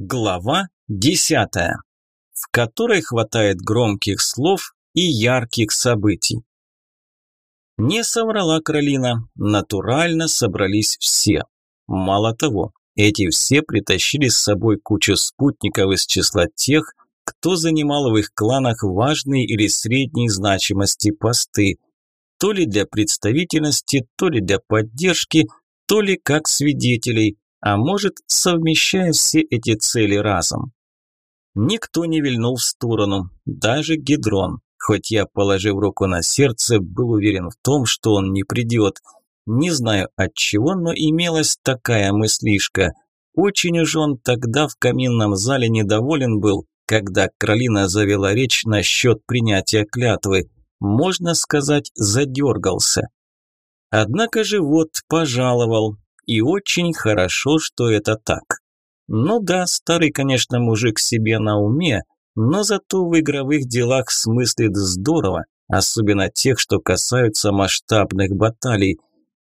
Глава десятая, в которой хватает громких слов и ярких событий. Не соврала Каролина, натурально собрались все. Мало того, эти все притащили с собой кучу спутников из числа тех, кто занимал в их кланах важные или средней значимости посты, то ли для представительности, то ли для поддержки, то ли как свидетелей, а может, совмещая все эти цели разом. Никто не вильнул в сторону, даже Гидрон, хоть я, положив руку на сердце, был уверен в том, что он не придет. Не знаю от чего, но имелась такая мыслишка. Очень уж он тогда в каминном зале недоволен был, когда Кролина завела речь насчет принятия клятвы. Можно сказать, задергался. Однако же вот пожаловал, и очень хорошо, что это так. Ну да, старый, конечно, мужик себе на уме, но зато в игровых делах смыслит здорово, особенно тех, что касаются масштабных баталий.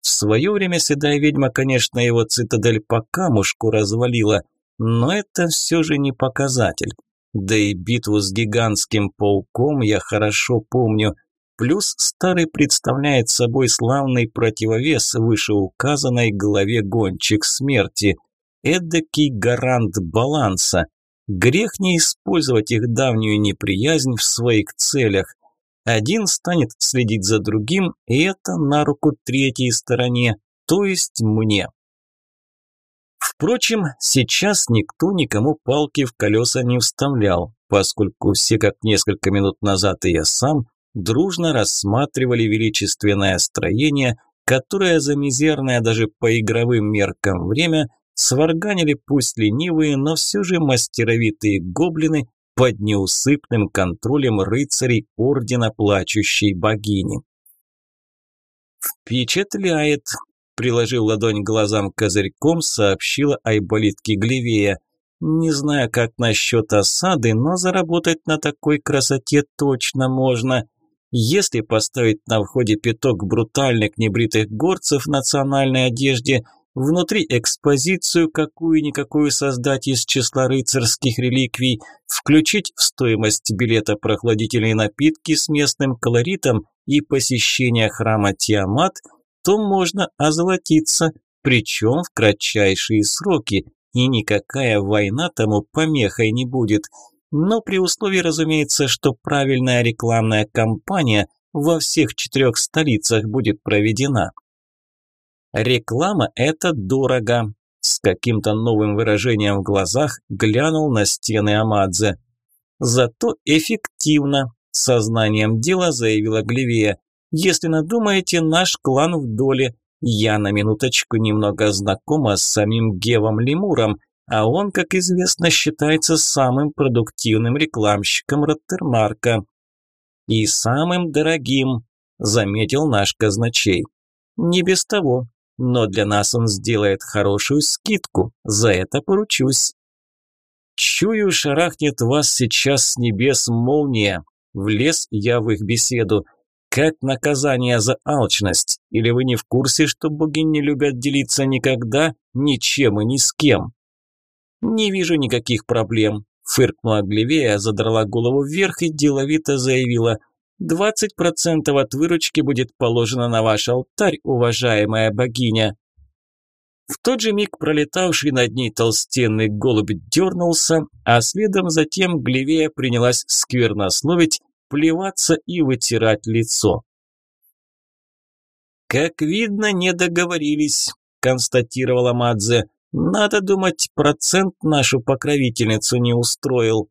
В свое время седая ведьма, конечно, его цитадель по камушку развалила, но это все же не показатель. Да и битву с гигантским пауком я хорошо помню – Плюс старый представляет собой славный противовес вышеуказанной главе гонщик смерти. Эдакий гарант баланса. Грех не использовать их давнюю неприязнь в своих целях. Один станет следить за другим, и это на руку третьей стороне, то есть мне. Впрочем, сейчас никто никому палки в колеса не вставлял, поскольку все, как несколько минут назад и я сам, дружно рассматривали величественное строение, которое за мизерное даже по игровым меркам время сварганили пусть ленивые, но все же мастеровитые гоблины под неусыпным контролем рыцарей Ордена Плачущей Богини. «Впечатляет!» – приложив ладонь глазам козырьком, сообщила Айболитке Глевея. «Не знаю, как насчет осады, но заработать на такой красоте точно можно. Если поставить на входе пяток брутальных небритых горцев в национальной одежде, внутри экспозицию какую-никакую создать из числа рыцарских реликвий, включить в стоимость билета прохладительные напитки с местным колоритом и посещение храма Тиамат, то можно озолотиться, причем в кратчайшие сроки, и никакая война тому помехой не будет – но при условии, разумеется, что правильная рекламная кампания во всех четырех столицах будет проведена. Реклама – это дорого. С каким-то новым выражением в глазах глянул на стены Амадзе. Зато эффективно, сознанием дела заявила Гливея. Если надумаете, наш клан в доле. Я на минуточку немного знакома с самим Гевом Лемуром – а он, как известно, считается самым продуктивным рекламщиком Роттермарка. И самым дорогим, заметил наш казначей. Не без того, но для нас он сделает хорошую скидку, за это поручусь. Чую, шарахнет вас сейчас с небес молния. Влез я в их беседу. Как наказание за алчность? Или вы не в курсе, что боги не любят делиться никогда, ничем и ни с кем? «Не вижу никаких проблем», – фыркнула Глевея, задрала голову вверх и деловито заявила. «Двадцать процентов от выручки будет положено на ваш алтарь, уважаемая богиня». В тот же миг пролетавший над ней толстенный голубь дернулся, а следом затем Глевея принялась сквернословить, плеваться и вытирать лицо. «Как видно, не договорились», – констатировала Мадзе. Надо думать, процент нашу покровительницу не устроил.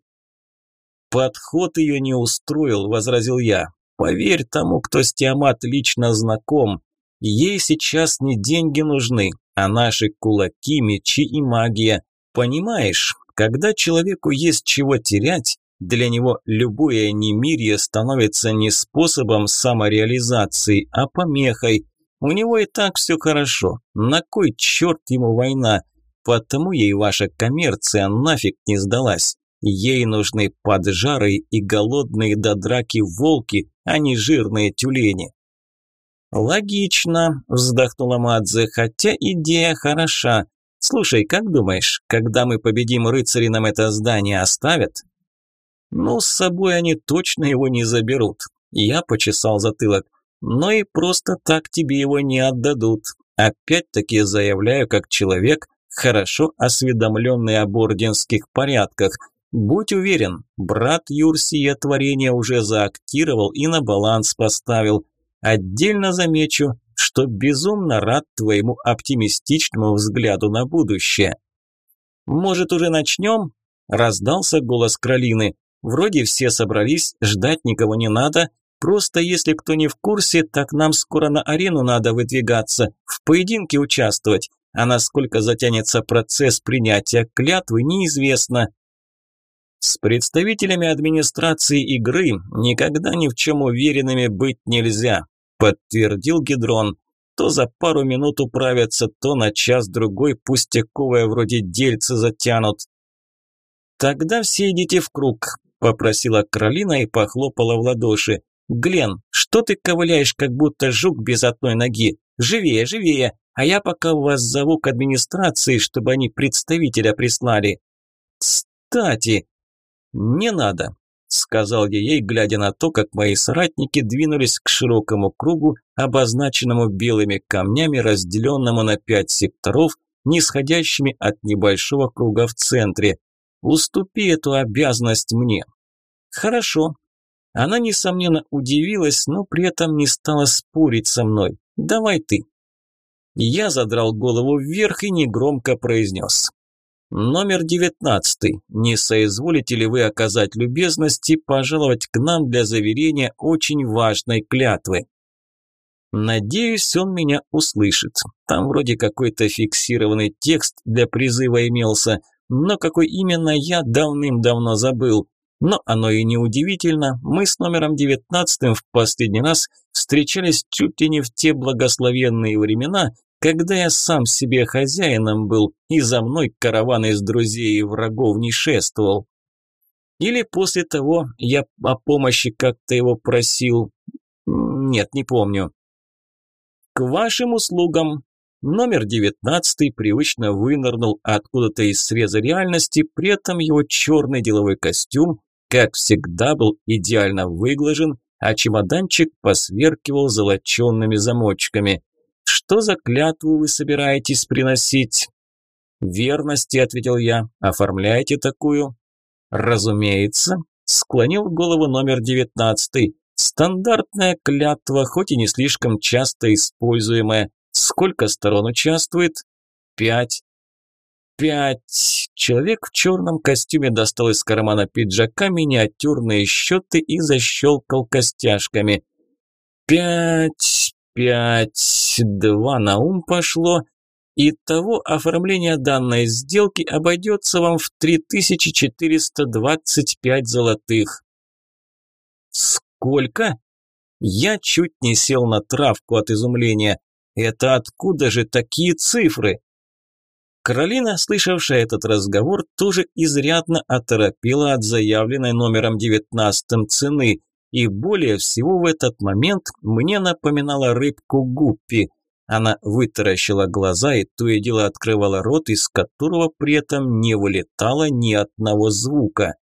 Подход ее не устроил, возразил я. Поверь тому, кто с Тиамат лично знаком. Ей сейчас не деньги нужны, а наши кулаки, мечи и магия. Понимаешь, когда человеку есть чего терять, для него любое немирие становится не способом самореализации, а помехой. У него и так все хорошо. На кой черт ему война? Потому ей ваша коммерция нафиг не сдалась. Ей нужны поджары и голодные до драки волки, а не жирные тюлени. «Логично», – вздохнула Мадзе, – «хотя идея хороша. Слушай, как думаешь, когда мы победим рыцари, нам это здание оставят? Ну, с собой они точно его не заберут. Я почесал затылок. Но и просто так тебе его не отдадут. Опять-таки заявляю как человек, хорошо осведомленный об орденских порядках. Будь уверен, брат Юрсия творение уже заактировал и на баланс поставил. Отдельно замечу, что безумно рад твоему оптимистичному взгляду на будущее. «Может, уже начнем?» – раздался голос Кролины. «Вроде все собрались, ждать никого не надо. Просто если кто не в курсе, так нам скоро на арену надо выдвигаться, в поединке участвовать. А насколько затянется процесс принятия клятвы, неизвестно. С представителями администрации игры никогда ни в чем уверенными быть нельзя подтвердил Гидрон. То за пару минут управятся, то на час-другой пустяковое вроде дельцы затянут. «Тогда все идите в круг», – попросила Кролина и похлопала в ладоши. «Глен, что ты ковыляешь, как будто жук без одной ноги? Живее, живее, а я пока вас зову к администрации, чтобы они представителя прислали». «Кстати...» «Не надо», сказал я ей, глядя на то, как мои соратники двинулись к широкому кругу, обозначенному белыми камнями, разделенному на пять секторов, нисходящими от небольшого круга в центре. Уступи эту обязанность мне. Хорошо. Она, несомненно, удивилась, но при этом не стала спорить со мной. Давай ты. Я задрал голову вверх и негромко произнес. Номер девятнадцатый. Не соизволите ли вы оказать любезность и пожаловать к нам для заверения очень важной клятвы? Надеюсь, он меня услышит. Там вроде какой-то фиксированный текст для призыва имелся, но какой именно я давным-давно забыл. Но оно и не удивительно, мы с номером девятнадцатым в последний раз встречались чуть ли не в те благословенные времена, когда я сам себе хозяином был и за мной караван из друзей и врагов не шествовал. Или после того я о помощи как-то его просил. Нет, не помню. К вашим услугам. Номер девятнадцатый привычно вынырнул откуда-то из среза реальности, при этом его черный деловой костюм, как всегда, был идеально выглажен, а чемоданчик посверкивал золоченными замочками. Что за клятву вы собираетесь приносить? Верности, ответил я. Оформляете такую? Разумеется, склонил голову номер девятнадцатый. Стандартная клятва, хоть и не слишком часто используемая. Сколько сторон участвует? Пять. Пять. Человек в черном костюме достал из кармана пиджака миниатюрные счеты и защелкал костяшками. Пять пять, два на ум пошло. Итого оформление данной сделки обойдется вам в 3425 золотых. Сколько? Я чуть не сел на травку от изумления. Это откуда же такие цифры? Каролина, слышавшая этот разговор, тоже изрядно оторопела от заявленной номером девятнадцатым цены. И более всего в этот момент мне напоминала рыбку гуппи. Она вытаращила глаза и то и дело открывала рот, из которого при этом не вылетало ни одного звука.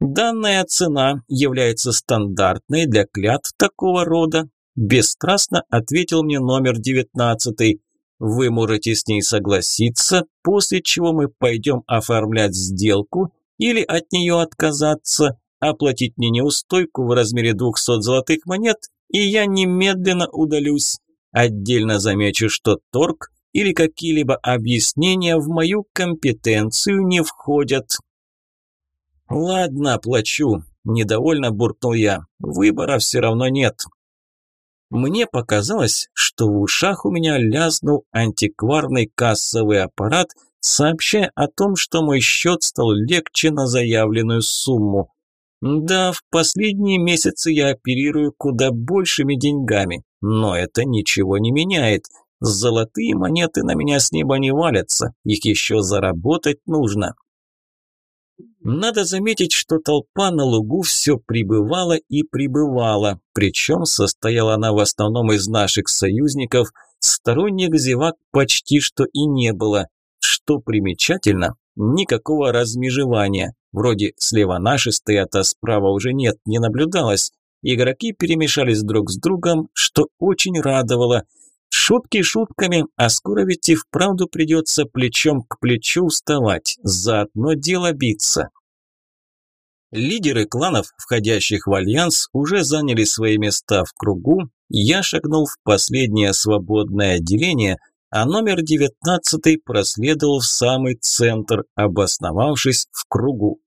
Данная цена является стандартной для клятв такого рода, бесстрастно ответил мне номер девятнадцатый. Вы можете с ней согласиться, после чего мы пойдем оформлять сделку или от нее отказаться, оплатить мне неустойку в размере 200 золотых монет, и я немедленно удалюсь. Отдельно замечу, что торг или какие-либо объяснения в мою компетенцию не входят. «Ладно, плачу», – недовольно буркнул я. «Выбора все равно нет». Мне показалось, что в ушах у меня лязнул антикварный кассовый аппарат, сообщая о том, что мой счет стал легче на заявленную сумму. Да, в последние месяцы я оперирую куда большими деньгами, но это ничего не меняет. Золотые монеты на меня с неба не валятся, их еще заработать нужно. Надо заметить, что толпа на лугу все прибывала и прибывала, причем состояла она в основном из наших союзников, сторонних зевак почти что и не было. что примечательно, никакого размежевания. Вроде слева наши стоят, а справа уже нет, не наблюдалось. Игроки перемешались друг с другом, что очень радовало. Шутки шутками, а скоро ведь и вправду придется плечом к плечу вставать, за одно дело биться. Лидеры кланов, входящих в альянс, уже заняли свои места в кругу, я шагнул в последнее свободное отделение, а номер девятнадцатый проследовал в самый центр, обосновавшись в кругу.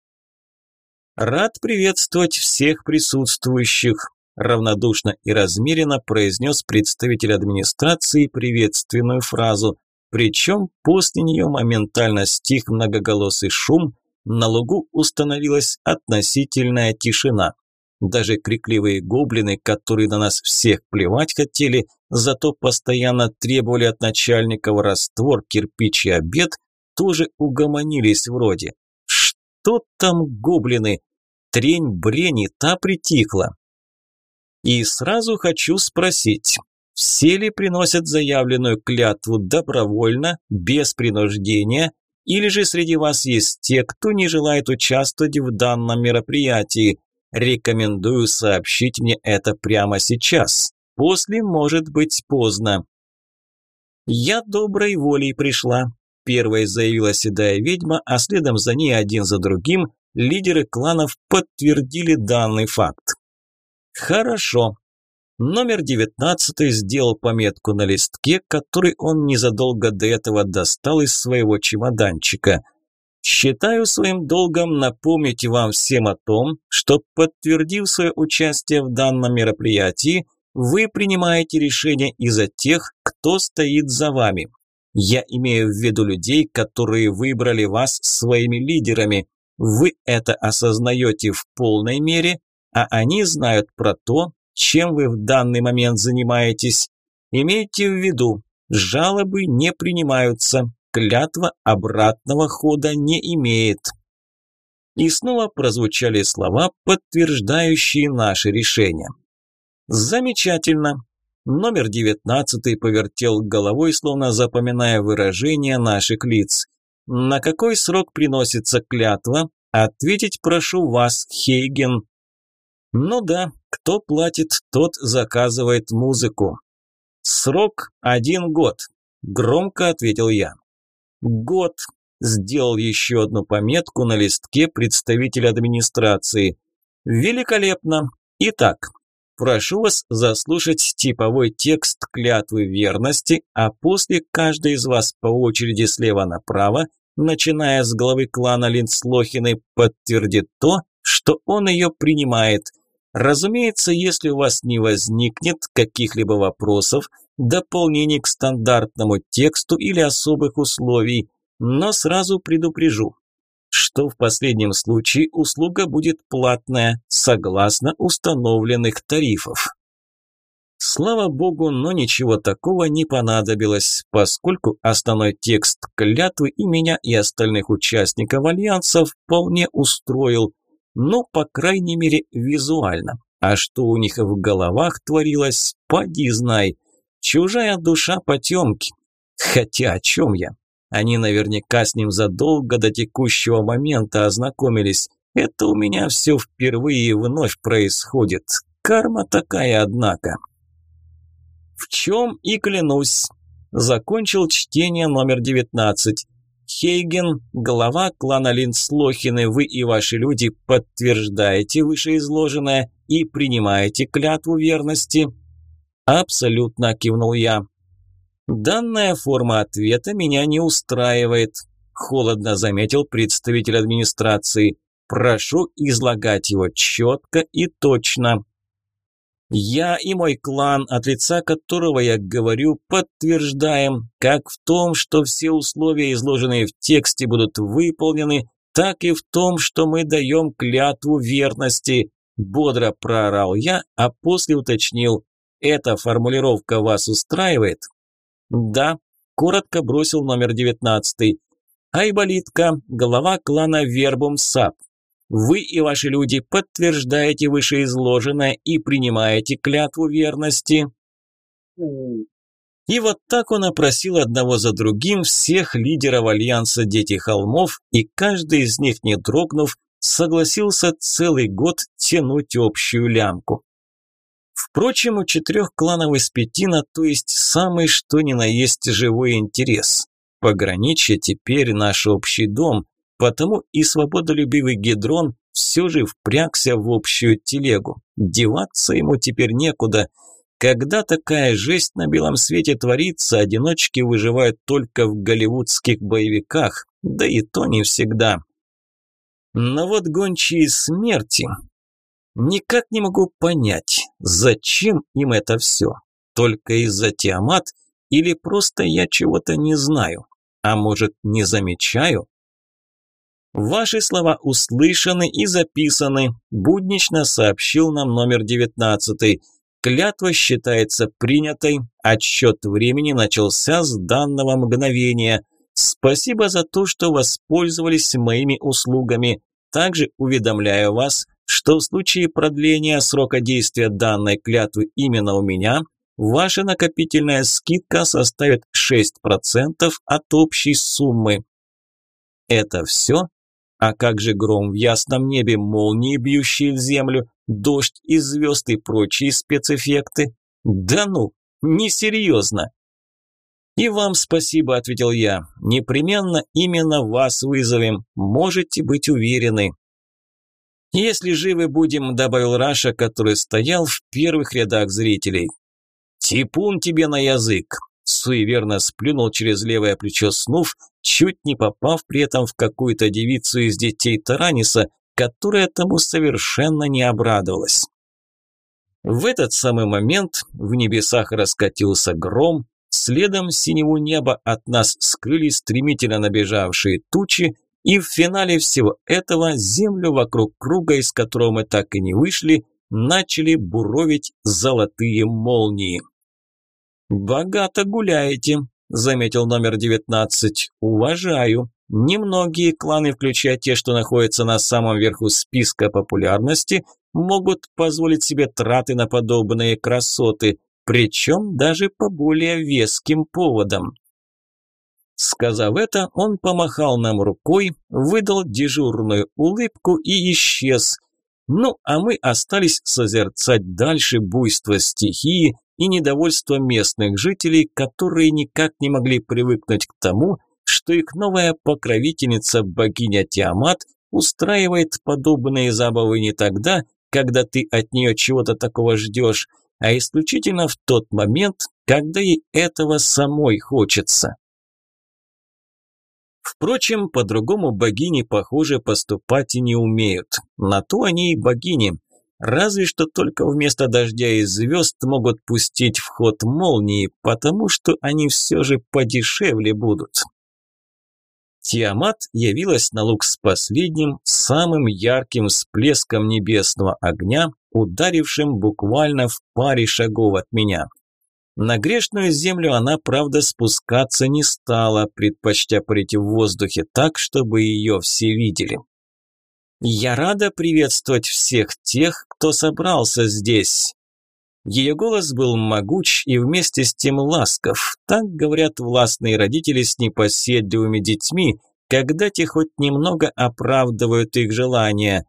«Рад приветствовать всех присутствующих», – равнодушно и размеренно произнес представитель администрации приветственную фразу, причем после нее моментально стих многоголосый шум, на лугу установилась относительная тишина. Даже крикливые гоблины, которые на нас всех плевать хотели, зато постоянно требовали от начальников раствор, кирпич и обед, тоже угомонились вроде. Что там гоблины? Трень брени, та притихла. И сразу хочу спросить, все ли приносят заявленную клятву добровольно, без принуждения, или же среди вас есть те, кто не желает участвовать в данном мероприятии? Рекомендую сообщить мне это прямо сейчас. После может быть поздно. Я доброй волей пришла. Первой заявила седая ведьма, а следом за ней один за другим лидеры кланов подтвердили данный факт. Хорошо, Номер девятнадцатый сделал пометку на листке, который он незадолго до этого достал из своего чемоданчика. Считаю своим долгом напомнить вам всем о том, что, подтвердив свое участие в данном мероприятии, вы принимаете решение из-за тех, кто стоит за вами. Я имею в виду людей, которые выбрали вас своими лидерами. Вы это осознаете в полной мере, а они знают про то, чем вы в данный момент занимаетесь. Имейте в виду, жалобы не принимаются, клятва обратного хода не имеет. И снова прозвучали слова, подтверждающие наше решение. Замечательно. Номер девятнадцатый повертел головой, словно запоминая выражения наших лиц. На какой срок приносится клятва? Ответить прошу вас, Хейген. Ну да, кто платит, тот заказывает музыку. Срок один год, громко ответил я. Год. Сделал еще одну пометку на листке представитель администрации. Великолепно. Итак, прошу вас заслушать типовой текст клятвы верности, а после каждый из вас по очереди слева направо, начиная с главы клана Линслохины, подтвердит то, что он ее принимает – Разумеется, если у вас не возникнет каких-либо вопросов, дополнений к стандартному тексту или особых условий, но сразу предупрежу, что в последнем случае услуга будет платная, согласно установленных тарифов. Слава богу, но ничего такого не понадобилось, поскольку основной текст клятвы и меня, и остальных участников Альянса вполне устроил – ну, по крайней мере, визуально. А что у них в головах творилось, поди знай. Чужая душа потемки. Хотя о чем я? Они наверняка с ним задолго до текущего момента ознакомились. Это у меня все впервые и вновь происходит. Карма такая, однако. В чем и клянусь. Закончил чтение номер девятнадцать. Хейген, глава клана Линслохины, вы и ваши люди подтверждаете вышеизложенное и принимаете клятву верности? Абсолютно кивнул я. Данная форма ответа меня не устраивает, холодно заметил представитель администрации. Прошу излагать его четко и точно. Я и мой клан, от лица которого я говорю, подтверждаем, как в том, что все условия, изложенные в тексте, будут выполнены, так и в том, что мы даем клятву верности. Бодро проорал я, а после уточнил, эта формулировка вас устраивает? Да, коротко бросил номер девятнадцатый. Айболитка, глава клана Вербум Сап. Вы и ваши люди подтверждаете вышеизложенное и принимаете клятву верности. И вот так он опросил одного за другим всех лидеров Альянса Дети Холмов, и каждый из них, не дрогнув, согласился целый год тянуть общую лямку. Впрочем, у четырех кланов из пяти на то есть самый что ни на есть живой интерес. Пограничье теперь наш общий дом, потому и свободолюбивый Гедрон все же впрягся в общую телегу. Деваться ему теперь некуда – когда такая жесть на белом свете творится, одиночки выживают только в голливудских боевиках, да и то не всегда. Но вот гончие смерти... Никак не могу понять, зачем им это все? Только из-за Тиамат или просто я чего-то не знаю? А может, не замечаю? Ваши слова услышаны и записаны, буднично сообщил нам номер девятнадцатый. Клятва считается принятой, отсчет времени начался с данного мгновения. Спасибо за то, что воспользовались моими услугами. Также уведомляю вас, что в случае продления срока действия данной клятвы именно у меня, ваша накопительная скидка составит 6% от общей суммы. Это все? А как же гром в ясном небе, молнии, бьющие в землю, дождь из звезд и прочие спецэффекты? Да ну, несерьезно. «И вам спасибо», – ответил я. «Непременно именно вас вызовем. Можете быть уверены». «Если живы будем», – добавил Раша, который стоял в первых рядах зрителей. «Типун тебе на язык!» Суеверно сплюнул через левое плечо снув, чуть не попав при этом в какую-то девицу из детей Тараниса, которая тому совершенно не обрадовалась. В этот самый момент в небесах раскатился гром, следом синего неба от нас скрыли стремительно набежавшие тучи, и в финале всего этого землю вокруг круга, из которого мы так и не вышли, начали буровить золотые молнии. «Богато гуляете», – заметил номер девятнадцать. «Уважаю. Немногие кланы, включая те, что находятся на самом верху списка популярности, могут позволить себе траты на подобные красоты, причем даже по более веским поводам». Сказав это, он помахал нам рукой, выдал дежурную улыбку и исчез. Ну, а мы остались созерцать дальше буйство стихии, и недовольство местных жителей, которые никак не могли привыкнуть к тому, что их новая покровительница богиня Тиамат устраивает подобные забавы не тогда, когда ты от нее чего-то такого ждешь, а исключительно в тот момент, когда ей этого самой хочется. Впрочем, по-другому богини, похоже, поступать и не умеют. На то они и богини. Разве что только вместо дождя и звезд могут пустить в ход молнии, потому что они все же подешевле будут. Тиамат явилась на луг с последним, самым ярким всплеском небесного огня, ударившим буквально в паре шагов от меня. На грешную землю она, правда, спускаться не стала, предпочтя парить в воздухе так, чтобы ее все видели. «Я рада приветствовать всех тех, кто собрался здесь». Ее голос был могуч и вместе с тем ласков. Так говорят властные родители с непоседливыми детьми, когда те хоть немного оправдывают их желания.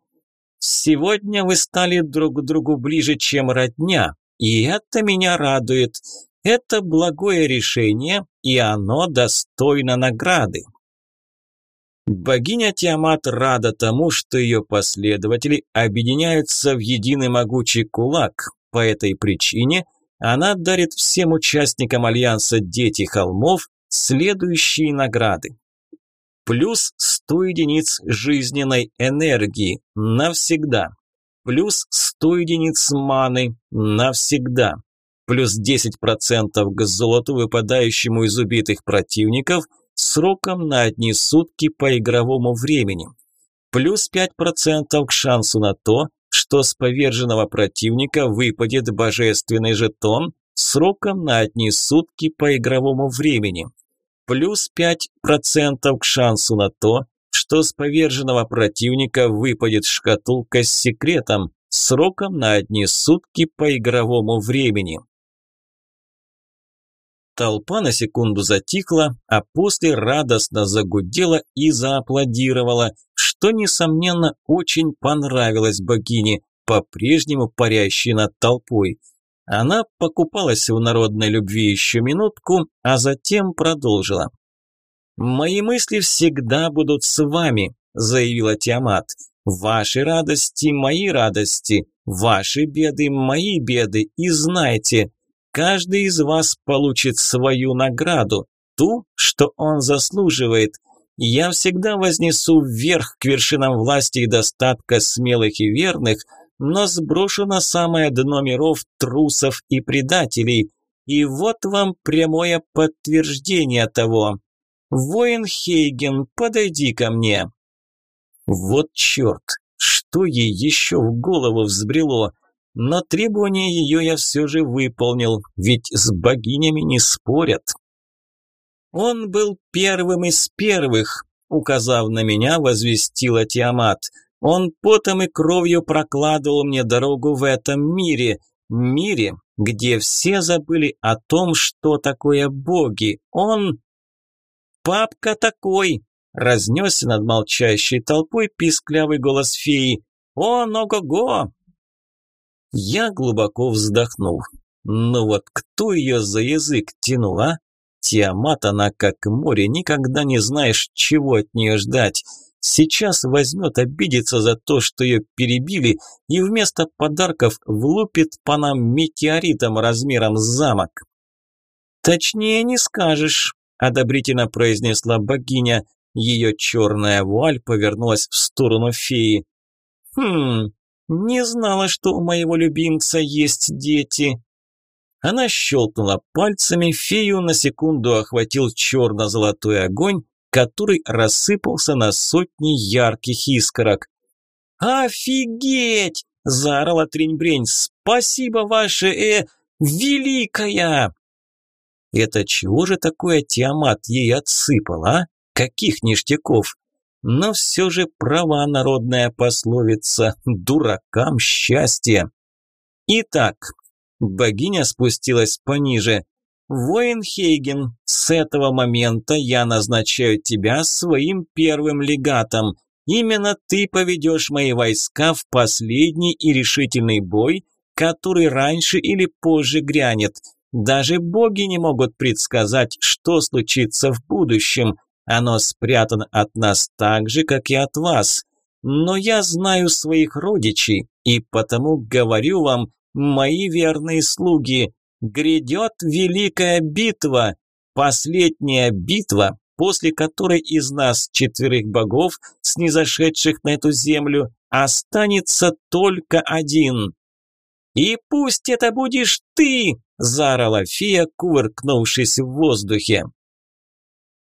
«Сегодня вы стали друг к другу ближе, чем родня, и это меня радует. Это благое решение, и оно достойно награды». Богиня Тиамат рада тому, что ее последователи объединяются в единый могучий кулак. По этой причине она дарит всем участникам Альянса Дети Холмов следующие награды. Плюс 100 единиц жизненной энергии навсегда. Плюс 100 единиц маны навсегда. Плюс 10% к золоту, выпадающему из убитых противников – сроком на одни сутки по игровому времени. Плюс 5% к шансу на то, что с поверженного противника выпадет божественный жетон сроком на одни сутки по игровому времени. Плюс 5% к шансу на то, что с поверженного противника выпадет шкатулка с секретом сроком на одни сутки по игровому времени. Толпа на секунду затихла, а после радостно загудела и зааплодировала, что, несомненно, очень понравилось богине, по-прежнему парящей над толпой. Она покупалась в народной любви еще минутку, а затем продолжила. «Мои мысли всегда будут с вами», – заявила Тиамат. «Ваши радости – мои радости, ваши беды – мои беды, и знайте, каждый из вас получит свою награду, ту, что он заслуживает. Я всегда вознесу вверх к вершинам власти и достатка смелых и верных, но сброшу на самое дно миров трусов и предателей. И вот вам прямое подтверждение того. Воин Хейген, подойди ко мне. Вот черт, что ей еще в голову взбрело? Но требование ее я все же выполнил, ведь с богинями не спорят. Он был первым из первых, указав на меня, возвестила Тиамат. Он потом и кровью прокладывал мне дорогу в этом мире, мире, где все забыли о том, что такое боги. Он... «Папка такой!» – разнесся над молчащей толпой писклявый голос феи. «Он ого-го! Я глубоко вздохнул. Ну вот кто ее за язык тянул, а? Тиамат она как море, никогда не знаешь, чего от нее ждать. Сейчас возьмет обидеться за то, что ее перебили, и вместо подарков влупит по нам метеоритом размером с замок. «Точнее не скажешь», – одобрительно произнесла богиня. Ее черная вуаль повернулась в сторону феи. «Хм, не знала, что у моего любимца есть дети. Она щелкнула пальцами, фею на секунду охватил черно-золотой огонь, который рассыпался на сотни ярких искорок. «Офигеть!» – заорала Триньбрень. «Спасибо ваше, э, великая!» «Это чего же такое Тиамат ей отсыпал, а? Каких ништяков?» Но все же права народная пословица «дуракам счастье». Итак, богиня спустилась пониже. «Воин Хейген, с этого момента я назначаю тебя своим первым легатом. Именно ты поведешь мои войска в последний и решительный бой, который раньше или позже грянет. Даже боги не могут предсказать, что случится в будущем. Оно спрятано от нас так же, как и от вас. Но я знаю своих родичей, и потому говорю вам, мои верные слуги, грядет великая битва, последняя битва, после которой из нас четверых богов, снизошедших на эту землю, останется только один. «И пусть это будешь ты!» – заорала фея, кувыркнувшись в воздухе.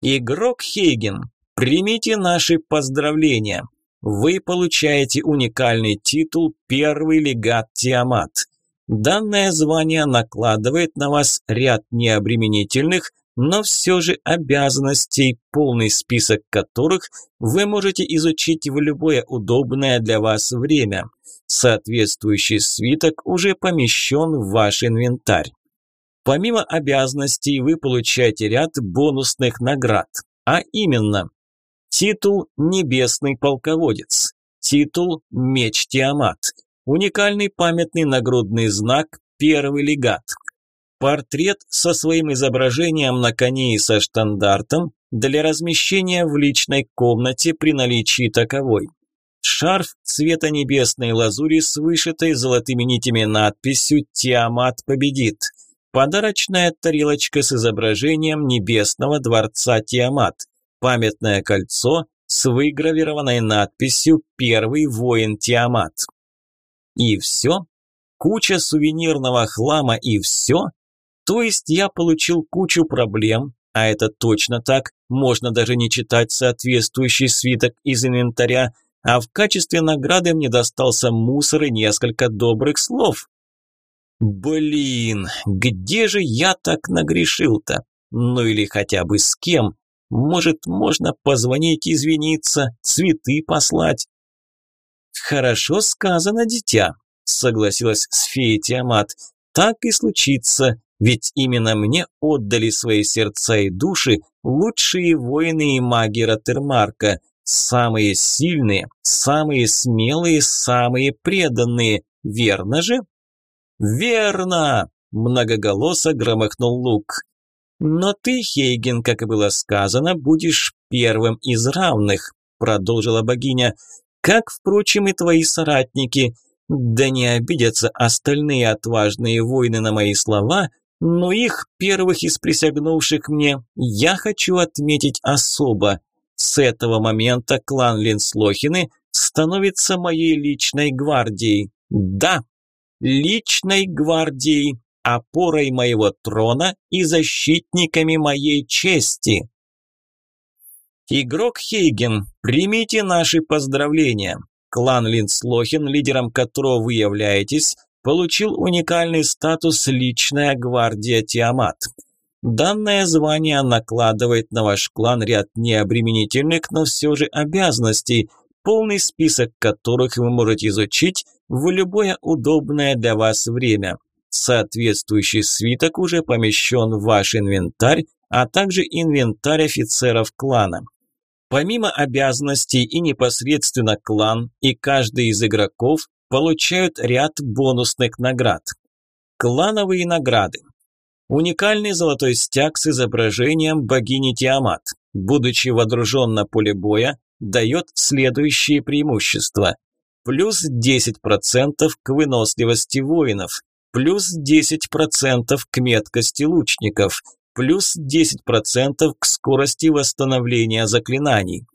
Игрок Хейген, примите наши поздравления. Вы получаете уникальный титул «Первый легат Тиамат». Данное звание накладывает на вас ряд необременительных, но все же обязанностей, полный список которых вы можете изучить в любое удобное для вас время. Соответствующий свиток уже помещен в ваш инвентарь. Помимо обязанностей вы получаете ряд бонусных наград, а именно титул «Небесный полководец», титул «Меч Тиамат», уникальный памятный нагрудный знак «Первый легат», портрет со своим изображением на коне и со штандартом для размещения в личной комнате при наличии таковой, шарф цвета небесной лазури с вышитой золотыми нитями надписью «Тиамат победит», Подарочная тарелочка с изображением небесного дворца Тиамат. Памятное кольцо с выгравированной надписью «Первый воин Тиамат». И все? Куча сувенирного хлама и все? То есть я получил кучу проблем, а это точно так, можно даже не читать соответствующий свиток из инвентаря, а в качестве награды мне достался мусор и несколько добрых слов. Блин, где же я так нагрешил-то? Ну или хотя бы с кем? Может, можно позвонить, извиниться, цветы послать? Хорошо сказано, дитя, согласилась с феей Тиамат. Так и случится. Ведь именно мне отдали свои сердца и души лучшие воины и маги Ротермарка, самые сильные, самые смелые, самые преданные. Верно же? Верно! Многоголосо громыхнул Лук. Но ты, Хейген, как и было сказано, будешь первым из равных, продолжила богиня, как, впрочем, и твои соратники. Да не обидятся остальные отважные воины на мои слова, но их, первых из присягнувших мне, я хочу отметить особо. С этого момента клан Линслохины становится моей личной гвардией. Да, личной гвардией, опорой моего трона и защитниками моей чести. Игрок Хейген, примите наши поздравления. Клан Линслохин, лидером которого вы являетесь, получил уникальный статус «Личная гвардия Тиамат». Данное звание накладывает на ваш клан ряд необременительных, но все же обязанностей, полный список которых вы можете изучить в любое удобное для вас время. Соответствующий свиток уже помещен в ваш инвентарь, а также инвентарь офицеров клана. Помимо обязанностей и непосредственно клан, и каждый из игроков получают ряд бонусных наград. Клановые награды. Уникальный золотой стяг с изображением богини Тиамат, будучи водружен на поле боя, дает следующие преимущества. Плюс 10% к выносливости воинов, плюс 10% к меткости лучников, плюс 10% к скорости восстановления заклинаний.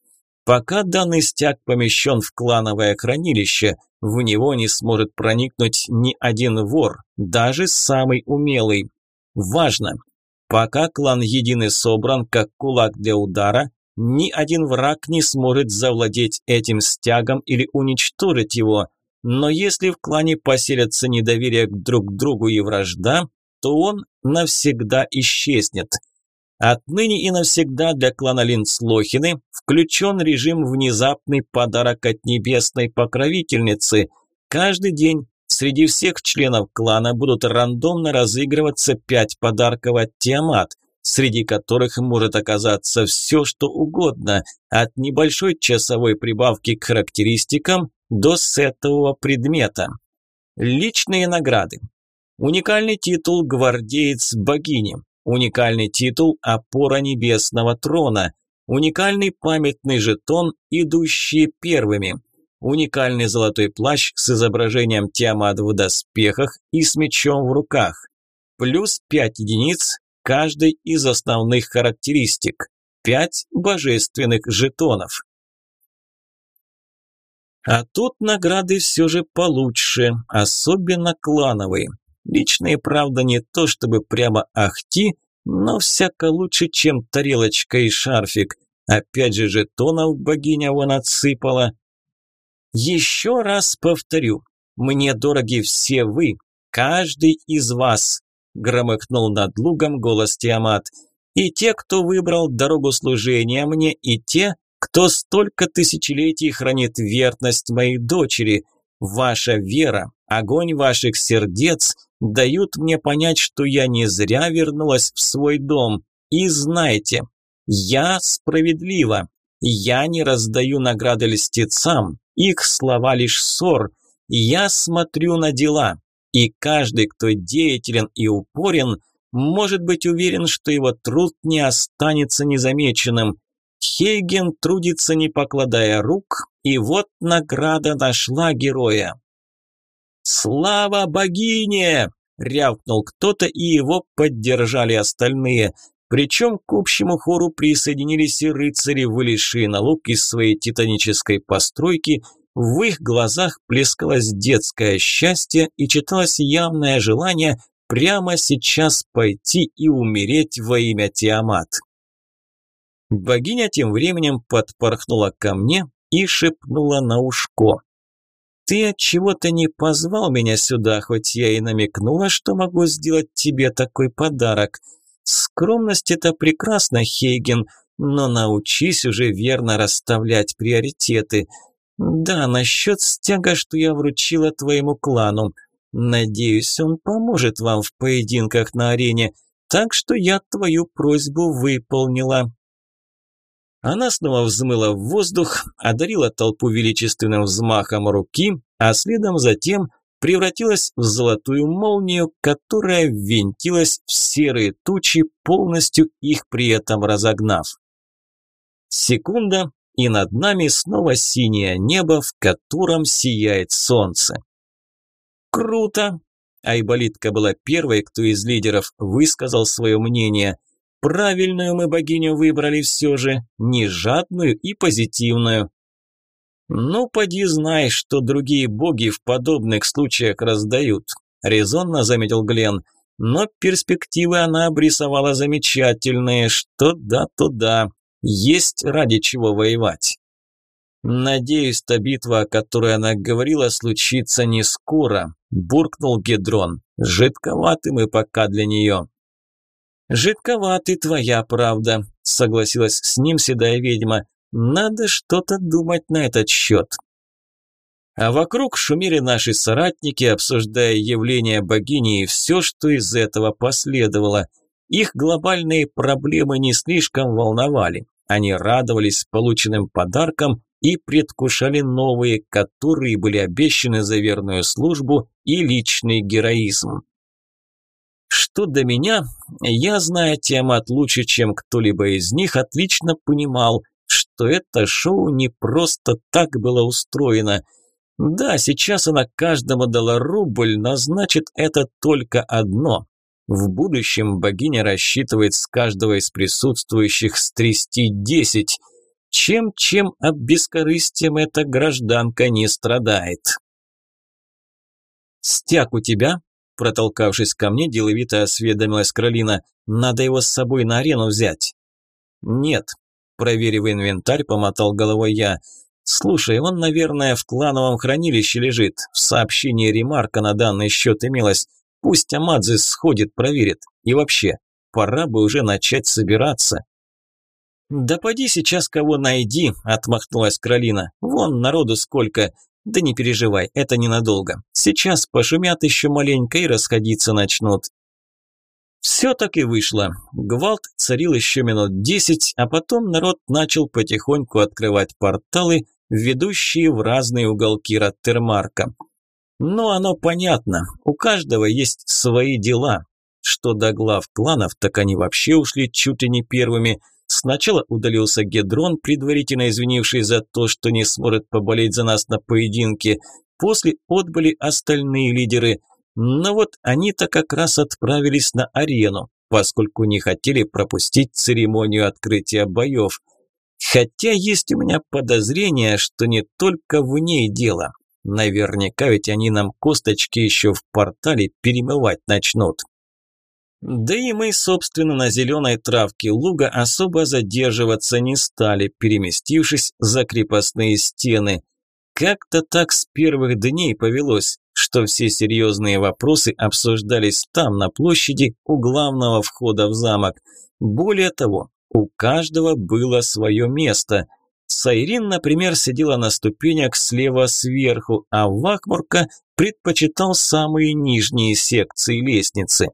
Пока данный стяг помещен в клановое хранилище, в него не сможет проникнуть ни один вор, даже самый умелый. Важно! Пока клан Единый собран как кулак для удара, ни один враг не сможет завладеть этим стягом или уничтожить его. Но если в клане поселятся недоверие друг к другу и вражда, то он навсегда исчезнет. Отныне и навсегда для клана Линслохины включен режим «Внезапный подарок от небесной покровительницы». Каждый день среди всех членов клана будут рандомно разыгрываться пять подарков от Тиамат, среди которых может оказаться все, что угодно, от небольшой часовой прибавки к характеристикам до сетового предмета. Личные награды. Уникальный титул «Гвардеец богини», Уникальный титул «Опора небесного трона». Уникальный памятный жетон «Идущие первыми». Уникальный золотой плащ с изображением Тиамат в доспехах и с мечом в руках. Плюс 5 единиц каждой из основных характеристик. 5 божественных жетонов. А тут награды все же получше, особенно клановые. Личные, правда, не то чтобы прямо ахти, но всяко лучше, чем тарелочка и шарфик. Опять же жетонов богиня вон отсыпала. Еще раз повторю, мне дороги все вы, каждый из вас, громыхнул над лугом голос Тиамат. И те, кто выбрал дорогу служения мне, и те, кто столько тысячелетий хранит верность моей дочери. Ваша вера, огонь ваших сердец дают мне понять, что я не зря вернулась в свой дом. И знайте, я справедлива. Я не раздаю награды льстецам, их слова лишь ссор. Я смотрю на дела, и каждый, кто деятелен и упорен, может быть уверен, что его труд не останется незамеченным. Хейген трудится, не покладая рук, и вот награда нашла героя. «Слава богине!» – рявкнул кто-то, и его поддержали остальные. Причем к общему хору присоединились и рыцари, вылезшие на луг из своей титанической постройки. В их глазах плескалось детское счастье и читалось явное желание прямо сейчас пойти и умереть во имя Тиамат. Богиня тем временем подпорхнула ко мне и шепнула на ушко. «Ты от чего то не позвал меня сюда, хоть я и намекнула, что могу сделать тебе такой подарок. Скромность – это прекрасно, Хейген, но научись уже верно расставлять приоритеты. Да, насчет стяга, что я вручила твоему клану. Надеюсь, он поможет вам в поединках на арене, так что я твою просьбу выполнила». Она снова взмыла в воздух, одарила толпу величественным взмахом руки, а следом затем превратилась в золотую молнию, которая ввинтилась в серые тучи, полностью их при этом разогнав. Секунда, и над нами снова синее небо, в котором сияет солнце. «Круто!» Айболитка была первой, кто из лидеров высказал свое мнение. «Правильную мы богиню выбрали все же, не жадную и позитивную». «Ну, поди знай, что другие боги в подобных случаях раздают», – резонно заметил Глен. «Но перспективы она обрисовала замечательные, что да, то да, есть ради чего воевать». «Надеюсь, та битва, о которой она говорила, случится не скоро», – буркнул Гедрон. «Жидковаты мы пока для нее». «Жидковаты твоя правда», – согласилась с ним седая ведьма. «Надо что-то думать на этот счет». А вокруг шумели наши соратники, обсуждая явление богини и все, что из этого последовало. Их глобальные проблемы не слишком волновали. Они радовались полученным подаркам и предвкушали новые, которые были обещаны за верную службу и личный героизм. Что до меня, я, зная Тиамат лучше, чем кто-либо из них, отлично понимал, что это шоу не просто так было устроено. Да, сейчас она каждому дала рубль, но значит это только одно. В будущем богиня рассчитывает с каждого из присутствующих стрясти десять – чем-чем об бескорыстием эта гражданка не страдает. «Стяг у тебя?» Протолкавшись ко мне, деловито осведомилась Кролина. «Надо его с собой на арену взять». «Нет», – проверив инвентарь, помотал головой я. «Слушай, он, наверное, в клановом хранилище лежит. В сообщении ремарка на данный счет имелось. Пусть Амадзе сходит, проверит. И вообще, пора бы уже начать собираться». «Да поди сейчас кого найди», – отмахнулась Кролина. «Вон народу сколько. Да не переживай, это ненадолго. Сейчас пошумят еще маленько и расходиться начнут». Все так и вышло. Гвалт царил еще минут десять, а потом народ начал потихоньку открывать порталы, ведущие в разные уголки Роттермарка. Но оно понятно, у каждого есть свои дела. Что до глав кланов, так они вообще ушли чуть ли не первыми – Сначала удалился Гедрон, предварительно извинивший за то, что не сможет поболеть за нас на поединке. После отбыли остальные лидеры. Но вот они-то как раз отправились на арену, поскольку не хотели пропустить церемонию открытия боев. Хотя есть у меня подозрение, что не только в ней дело. Наверняка ведь они нам косточки еще в портале перемывать начнут. Да и мы, собственно, на зеленой травке луга особо задерживаться не стали, переместившись за крепостные стены. Как-то так с первых дней повелось, что все серьезные вопросы обсуждались там, на площади, у главного входа в замок. Более того, у каждого было свое место. Сайрин, например, сидела на ступенях слева сверху, а Вахмурка предпочитал самые нижние секции лестницы.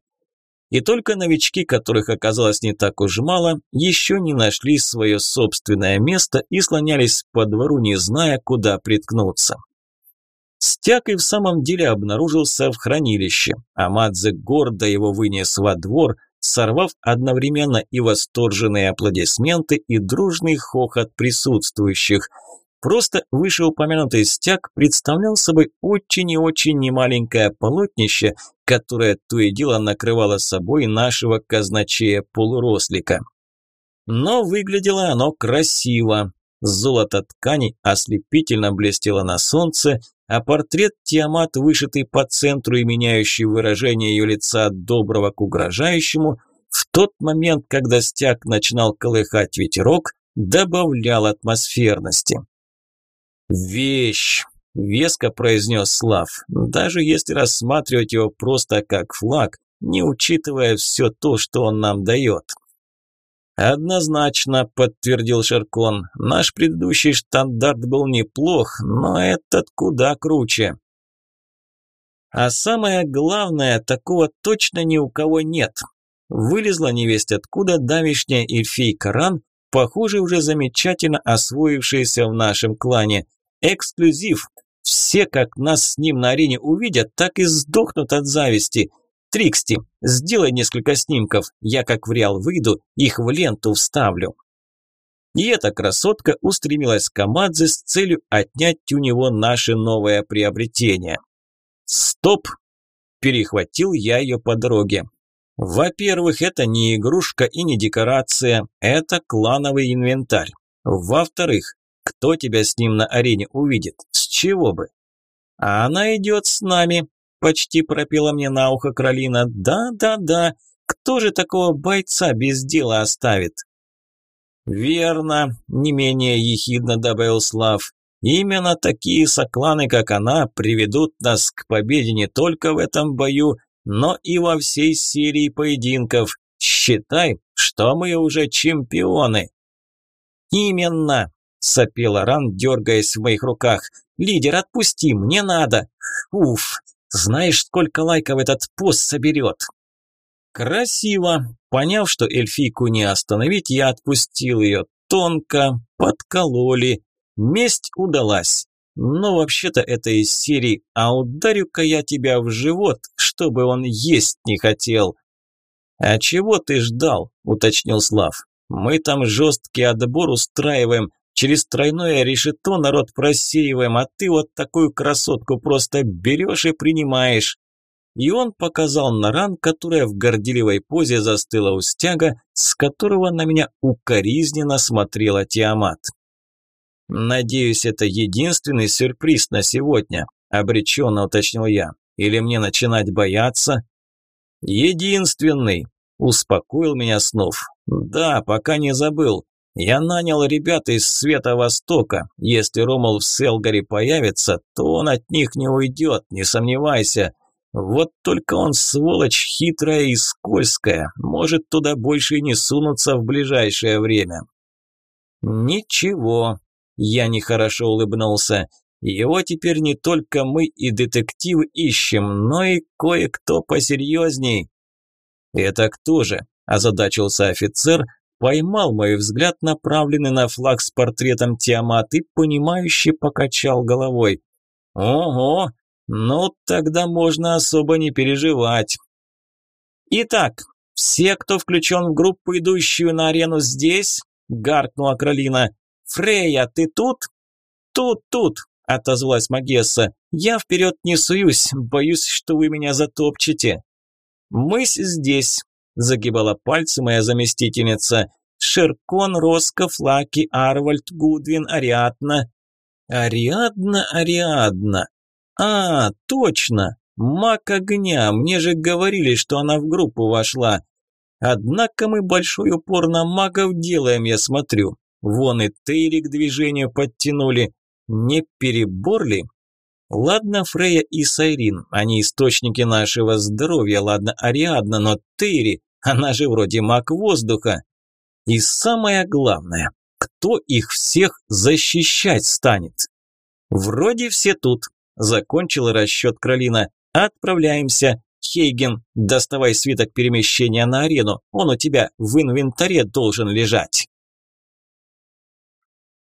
И только новички, которых оказалось не так уж мало, еще не нашли свое собственное место и слонялись по двору, не зная, куда приткнуться. Стяг и в самом деле обнаружился в хранилище. Амадзе гордо его вынес во двор, сорвав одновременно и восторженные аплодисменты, и дружный хохот присутствующих – Просто вышеупомянутый стяг представлял собой очень и очень немаленькое полотнище, которое то и дело накрывало собой нашего казначея-полурослика. Но выглядело оно красиво. Золото ткани ослепительно блестело на солнце, а портрет Тиамат, вышитый по центру и меняющий выражение ее лица от доброго к угрожающему, в тот момент, когда стяг начинал колыхать ветерок, добавлял атмосферности. «Вещь!» – веско произнес Слав, даже если рассматривать его просто как флаг, не учитывая все то, что он нам дает. «Однозначно», – подтвердил Шаркон, – «наш предыдущий стандарт был неплох, но этот куда круче». А самое главное, такого точно ни у кого нет. Вылезла невесть откуда давишняя эльфийка Ран, похоже, уже замечательно освоившаяся в нашем клане. Эксклюзив. Все, как нас с ним на арене увидят, так и сдохнут от зависти. Триксти, сделай несколько снимков, я как в Реал выйду, их в ленту вставлю. И эта красотка устремилась к Камадзе с целью отнять у него наше новое приобретение. «Стоп!» – перехватил я ее по дороге. Во-первых, это не игрушка и не декорация, это клановый инвентарь. Во-вторых, кто тебя с ним на арене увидит? С чего бы? А она идет с нами, почти пропела мне на ухо Кролина. Да, да, да. Кто же такого бойца без дела оставит? Верно, не менее ехидно добавил Слав. Именно такие сокланы, как она, приведут нас к победе не только в этом бою, но и во всей серии поединков. Считай, что мы уже чемпионы. Именно, сопела Ран, дергаясь в моих руках. Лидер, отпусти, мне надо. Уф, знаешь, сколько лайков этот пост соберет? Красиво. Поняв, что эльфийку не остановить, я отпустил ее. Тонко, подкололи. Месть удалась. Но вообще-то это из серии «А ударю-ка я тебя в живот, чтобы он есть не хотел». «А чего ты ждал?» – уточнил Слав. «Мы там жесткий отбор устраиваем, через тройное решето народ просеиваем, а ты вот такую красотку просто берешь и принимаешь». И он показал на ран, которая в горделивой позе застыла у стяга, с которого на меня укоризненно смотрела Тиамат. «Надеюсь, это единственный сюрприз на сегодня», – обреченно уточнил я. «Или мне начинать бояться?» «Единственный», – успокоил меня Снов. «Да, пока не забыл. Я нанял ребят из Света Востока. Если Ромул в Селгаре появится, то он от них не уйдет, не сомневайся. Вот только он сволочь хитрая и скользкая, может туда больше и не сунуться в ближайшее время». «Ничего», я нехорошо улыбнулся. Его теперь не только мы и детектив ищем, но и кое-кто посерьезней. Это кто же? Озадачился офицер, поймал мой взгляд, направленный на флаг с портретом Тиамат и, понимающе покачал головой. Ого, ну тогда можно особо не переживать. Итак, все, кто включен в группу, идущую на арену здесь, гаркнула Кролина. «Фрея, ты тут?» «Тут, тут», – отозвалась Магесса. «Я вперед не суюсь, боюсь, что вы меня затопчете». «Мысь здесь», – загибала пальцы моя заместительница. «Шеркон, Росков, Лаки, Арвальд, Гудвин, Ариадна». «Ариадна, Ариадна. А, точно. Маг огня. Мне же говорили, что она в группу вошла. Однако мы большой упор на магов делаем, я смотрю. Вон и Тейри к движению подтянули. Не перебор ли? Ладно, Фрея и Сайрин, они источники нашего здоровья, ладно, Ариадна, но Тейри, она же вроде маг воздуха. И самое главное, кто их всех защищать станет? Вроде все тут, закончил расчет Кролина. Отправляемся. Хейген, доставай свиток перемещения на арену, он у тебя в инвентаре должен лежать.